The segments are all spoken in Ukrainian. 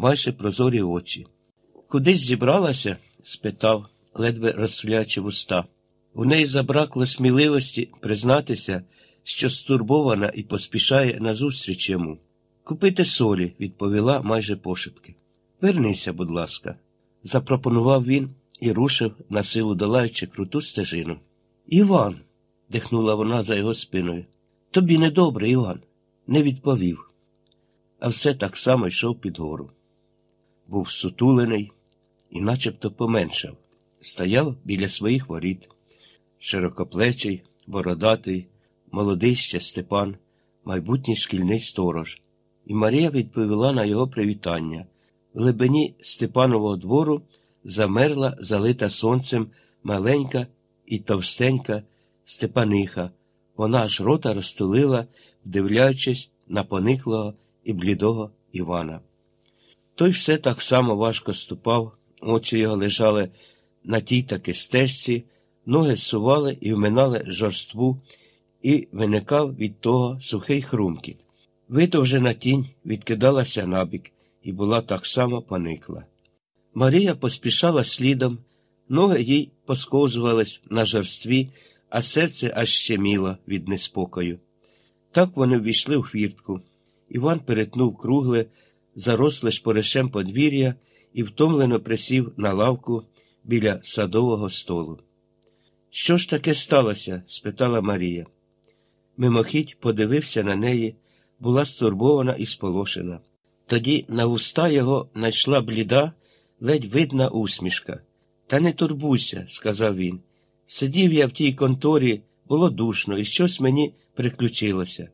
майже прозорі очі. Кудись зібралася? спитав, ледве розсвлячи вуста. У неї забракло сміливості признатися, що стурбована і поспішає назустріч йому. Купити солі, відповіла майже пошепки. Вернися, будь ласка, запропонував він і рушив, на силу долаючи круту стежину. Іван, дихнула вона за його спиною. Тобі недобре, Іван, не відповів. А все так само йшов під гору. Був сутулений і начебто поменшав. Стояв біля своїх воріт. Широкоплечий, бородатий, молодий ще Степан, майбутній шкільний сторож. І Марія відповіла на його привітання. В глибині Степанового двору замерла, залита сонцем, маленька і товстенька Степаниха. Вона аж рота розтулила, вдивляючись на пониклого і блідого Івана. Той все так само важко ступав, очі його лежали на тій таки стежці, ноги сували і вминали жорству, і виникав від того сухий хрумкіт. Видовжена тінь відкидалася набік і була так само поникла. Марія поспішала слідом, ноги їй посковзувались на жорстві, а серце аж щеміло від неспокою. Так вони ввійшли у хвіртку. Іван перетнув кругле, заросле шпоришем подвір'я і втомлено присів на лавку біля садового столу. Що ж таке сталося? спитала Марія. Мимохідь подивився на неї, була стурбована і сполошена. Тоді на уста його найшла бліда, ледь видна усмішка. Та не турбуйся, сказав він. Сидів я в тій конторі, було душно, і щось мені приключилося.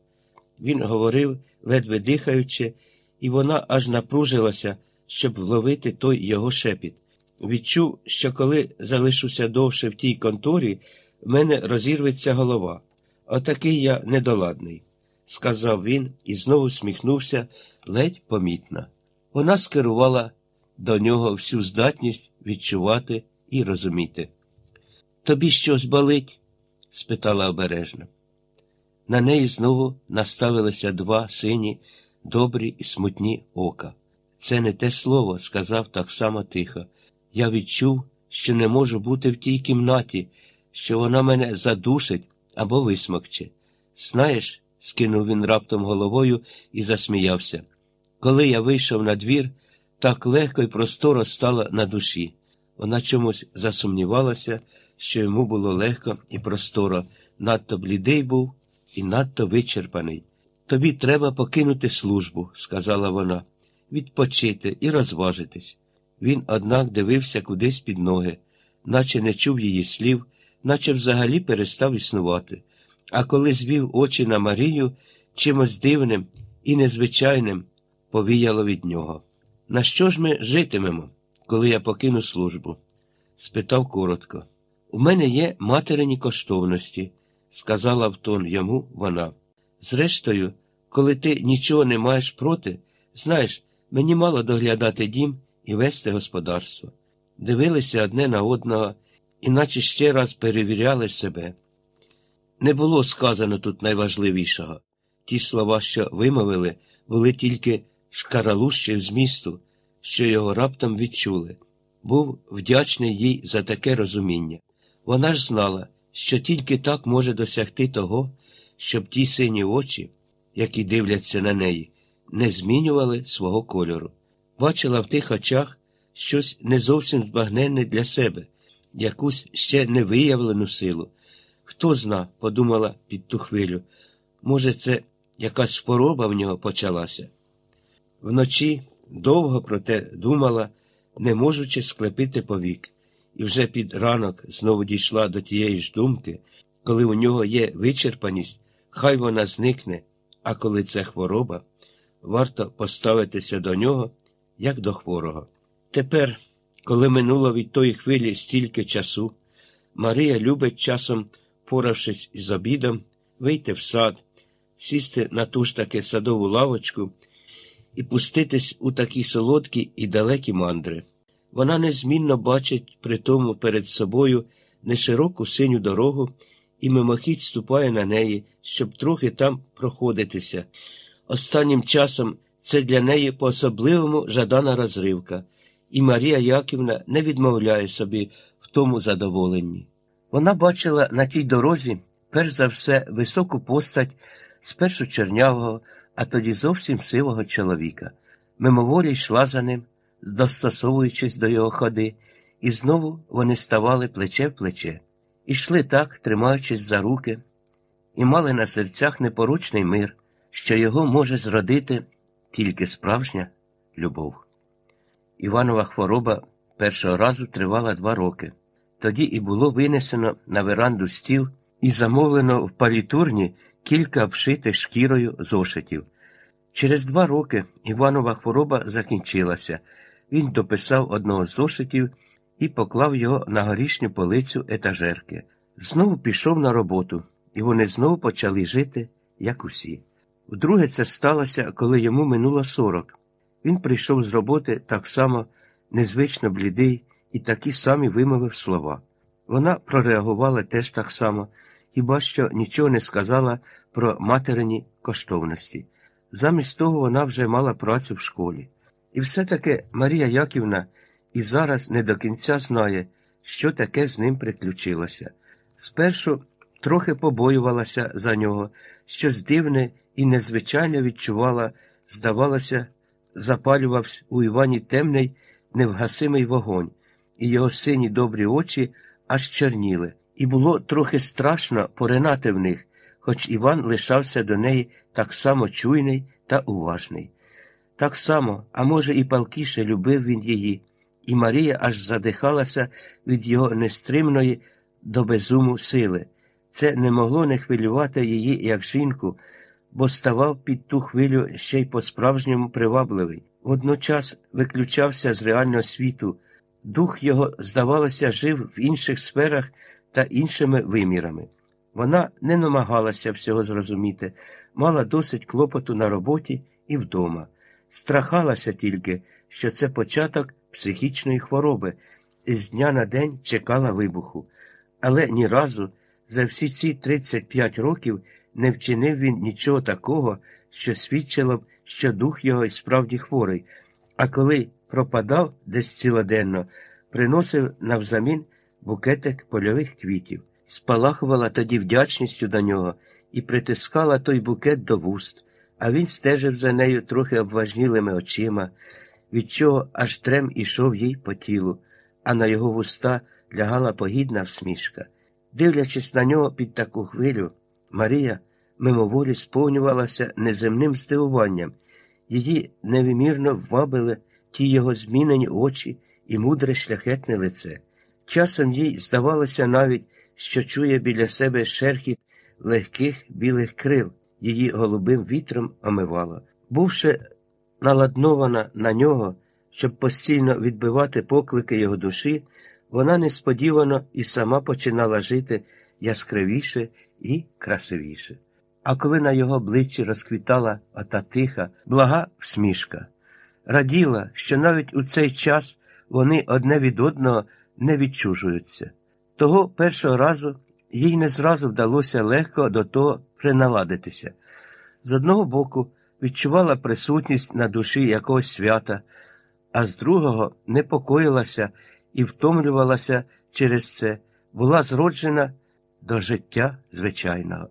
Він говорив, ледве дихаючи, і вона аж напружилася, щоб вловити той його шепіт. Відчув, що коли залишуся довше в тій конторі, в мене розірветься голова. Отакий я недоладний, сказав він і знову сміхнувся ледь помітно. Вона скерувала до нього всю здатність відчувати і розуміти. Тобі щось болить? спитала обережно. На неї знову наставилися два сині, добрі і смутні ока. Це не те слово, сказав так само тихо. Я відчув, що не можу бути в тій кімнаті, що вона мене задушить або висмокче. Знаєш, скинув він раптом головою і засміявся. Коли я вийшов на двір, так легко і просторо стало на душі. Вона чомусь засумнівалася, що йому було легко і просторо, надто блідий був і надто вичерпаний. Тобі треба покинути службу, сказала вона, відпочити і розважитись. Він, однак, дивився кудись під ноги, наче не чув її слів, наче взагалі перестав існувати. А коли звів очі на Марію, чимось дивним і незвичайним повіяло від нього. На що ж ми житимемо, коли я покину службу? спитав коротко. У мене є материні коштовності, сказала в тон йому вона. Зрештою, коли ти нічого не маєш проти, знаєш, мені мало доглядати дім і вести господарство. Дивилися одне на одного, іначе ще раз перевіряли себе. Не було сказано тут найважливішого. Ті слова, що вимовили, були тільки шкаралущі змісту, що його раптом відчули. Був вдячний їй за таке розуміння. Вона ж знала, що тільки так може досягти того, щоб ті сині очі, які дивляться на неї, не змінювали свого кольору. Бачила в тих очах щось не зовсім збагненне для себе, якусь ще невиявлену силу. Хто зна, подумала під ту хвилю, може, це якась хвороба в нього почалася. Вночі довго про те думала, не можучи склепити повік, і вже під ранок знову дійшла до тієї ж думки, коли у нього є вичерпаність, хай вона зникне, а коли це хвороба, варто поставитися до нього, як до хворого. Тепер, коли минуло від тої хвилі стільки часу, Марія любить часом, поравшись із обідом, вийти в сад, сісти на ту ж таки садову лавочку і пуститись у такі солодкі і далекі мандри. Вона незмінно бачить при тому перед собою нешироку синю дорогу і мимохідь ступає на неї, щоб трохи там проходитися. Останнім часом це для неї по особливому жадана розривка, і Марія Яківна не відмовляє собі в тому задоволенні. Вона бачила на тій дорозі, перш за все, високу постать спершу чернявого, а тоді зовсім сивого чоловіка. Мимоволі йшла за ним, достосовуючись до його ходи, і знову вони ставали плече в плече, ішли так, тримаючись за руки, і мали на серцях непоручний мир, що його може зродити тільки справжня любов. Іванова хвороба першого разу тривала два роки. Тоді і було винесено на веранду стіл і замовлено в палітурні кілька обшитих шкірою зошитів. Через два роки Іванова хвороба закінчилася. Він дописав одного з зошитів і поклав його на горішню полицю етажерки. Знову пішов на роботу, і вони знову почали жити, як усі. Вдруге це сталося, коли йому минуло сорок. Він прийшов з роботи так само незвично блідий і такі самі вимовив слова. Вона прореагувала теж так само, хіба що нічого не сказала про материні коштовності. Замість того вона вже мала працю в школі. І все-таки Марія Яківна і зараз не до кінця знає, що таке з ним приключилося. Спершу трохи побоювалася за нього, щось дивне і незвичайно відчувала, здавалося, запалювався у Івані темний невгасимий вогонь, і його сині добрі очі аж чорніли, і було трохи страшно поринати в них, хоч Іван лишався до неї так само чуйний та уважний. Так само, а може, і палкіше любив він її, і Марія аж задихалася від його нестримної до безуму сили. Це не могло не хвилювати її як жінку, бо ставав під ту хвилю ще й по-справжньому привабливий. Водночас виключався з реального світу. Дух його, здавалося, жив в інших сферах та іншими вимірами. Вона не намагалася всього зрозуміти, мала досить клопоту на роботі і вдома. Страхалася тільки, що це початок психічної хвороби, і з дня на день чекала вибуху. Але ні разу за всі ці 35 років не вчинив він нічого такого, що свідчило б, що дух його і справді хворий, а коли пропадав десь цілоденно, приносив навзамін букетик польових квітів, спалахувала тоді вдячністю до нього і притискала той букет до вуст, а він стежив за нею трохи обважнілими очима, від чого аж трем ішов їй по тілу, а на його вуста лягала погідна всмішка. Дивлячись на нього під таку хвилю, Марія мимоволі сповнювалася неземним здивуванням, її невимірно ввабили ті його змінені очі і мудре шляхетне лице. Часом їй здавалося навіть, що чує біля себе шерхіт легких білих крил, її голубим вітром омивало. Бувши наладнована на нього, щоб постійно відбивати поклики його душі, вона несподівано і сама починала жити яскравіше і красивіше. А коли на його обличчі розквітала ота тиха, блага всмішка, раділа, що навіть у цей час вони одне від одного не відчужуються. Того першого разу їй не зразу вдалося легко до того приналадитися. З одного боку, відчувала присутність на душі якогось свята, а з другого непокоїлася і втомлювалася через це, була зроджена до життя звичайного.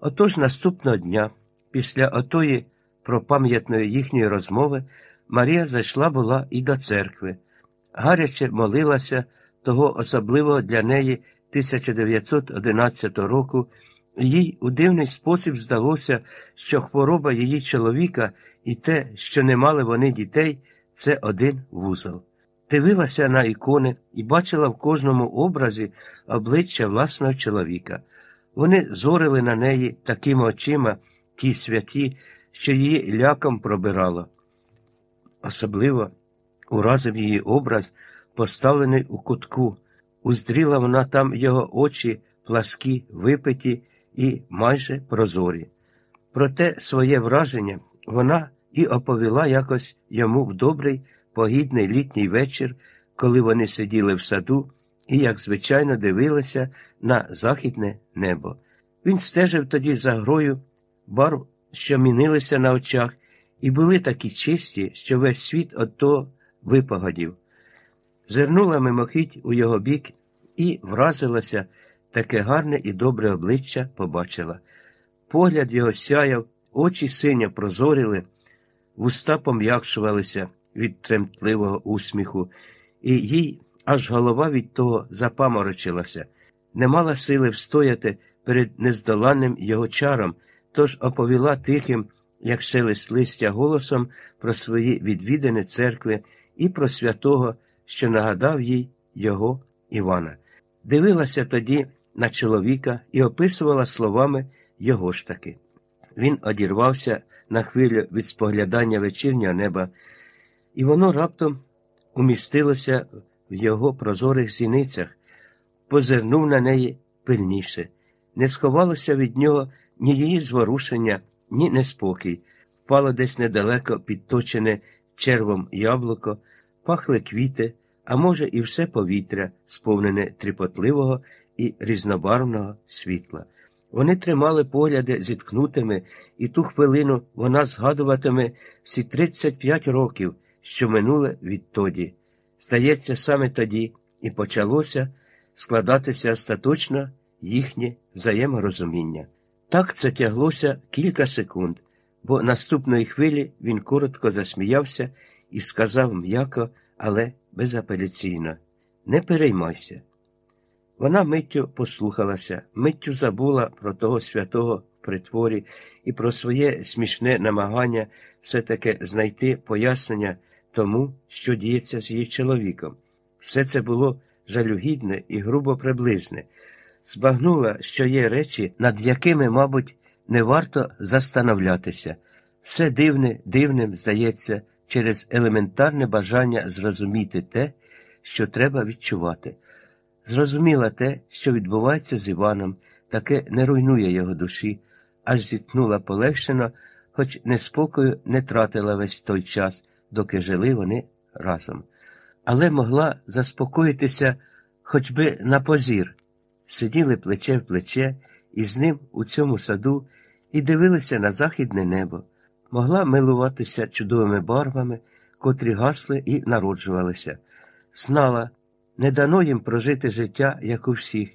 Отож наступного дня, після отої пропам'ятної їхньої розмови, Марія зайшла була і до церкви, гаряче молилася того особливого для неї 1911 року. Їй у дивний спосіб здалося, що хвороба її чоловіка і те, що не мали вони дітей, це один вузол. Дивилася на ікони і бачила в кожному образі обличчя власного чоловіка. Вони зорили на неї такими очима, ті святі, що її ляком пробирало. Особливо уразив її образ, поставлений у кутку. Уздріла вона там його очі, пласкі, випиті і майже прозорі. Проте своє враження вона і оповіла якось йому в добрий, погідний літній вечір, коли вони сиділи в саду і, як звичайно, дивилися на західне небо. Він стежив тоді за грою барв, що мінилися на очах, і були такі чисті, що весь світ от того випогодів. Зирнула мимохідь у його бік і вразилася, таке гарне і добре обличчя побачила. Погляд його сяяв, очі синя прозоріли, вуста пом'якшувалися від тремтливого усміху, і їй аж голова від того запаморочилася, не мала сили встояти перед нездоланним його чаром, тож оповіла тихим, як шелест листя голосом про свої відвідини церкви і про святого, що нагадав їй його Івана. Дивилася тоді на чоловіка і описувала словами його ж таки. Він одірвався на хвилю від споглядання вечірнього неба, і воно раптом умістилося в його прозорих зіницях, позирнув на неї пильніше. Не сховалося від нього ні її зворушення, ні неспокій. Впало десь недалеко підточене червом яблуко, пахли квіти, а може, і все повітря, сповнене тріпотливого і різнобарвного світла. Вони тримали погляди зіткнутими, і ту хвилину вона згадуватиме всі 35 років, що минули відтоді. Здається, саме тоді і почалося складатися остаточно їхнє взаєморозуміння. Так це тяглося кілька секунд, бо наступної хвилі він коротко засміявся і сказав м'яко, але безапеляційно Не переймайся. Вона миттю послухалася, миттю забула про того святого притворі і про своє смішне намагання все-таки знайти пояснення тому, що діється з її чоловіком. Все це було жалюгідне і грубо приблизне, збагнула, що є речі, над якими, мабуть, не варто застановлятися. Все дивне, дивним здається, через елементарне бажання зрозуміти те, що треба відчувати. Зрозуміла те, що відбувається з Іваном, таке не руйнує його душі, аж зітхнула полегшено, хоч неспокою не тратила весь той час, доки жили вони разом. Але могла заспокоїтися хоч би на позір. Сиділи плече в плече і з ним у цьому саду і дивилися на західне небо, могла милуватися чудовими барвами, котрі гасли і народжувалися, знала, не дано їм прожити життя, як у всіх,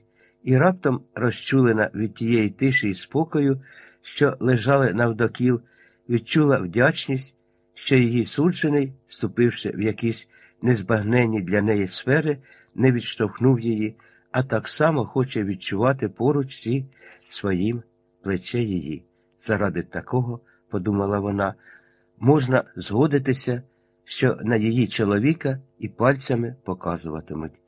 і раптом розчулена від тієї тиші і спокою, що лежали навдокіл, відчула вдячність, що її суджений, ступивши в якісь незбагненні для неї сфери, не відштовхнув її, а так само хоче відчувати поруч зі своїм плече її. Заради такого, подумала вона, можна згодитися, що на її чоловіка і пальцями показуватимуть.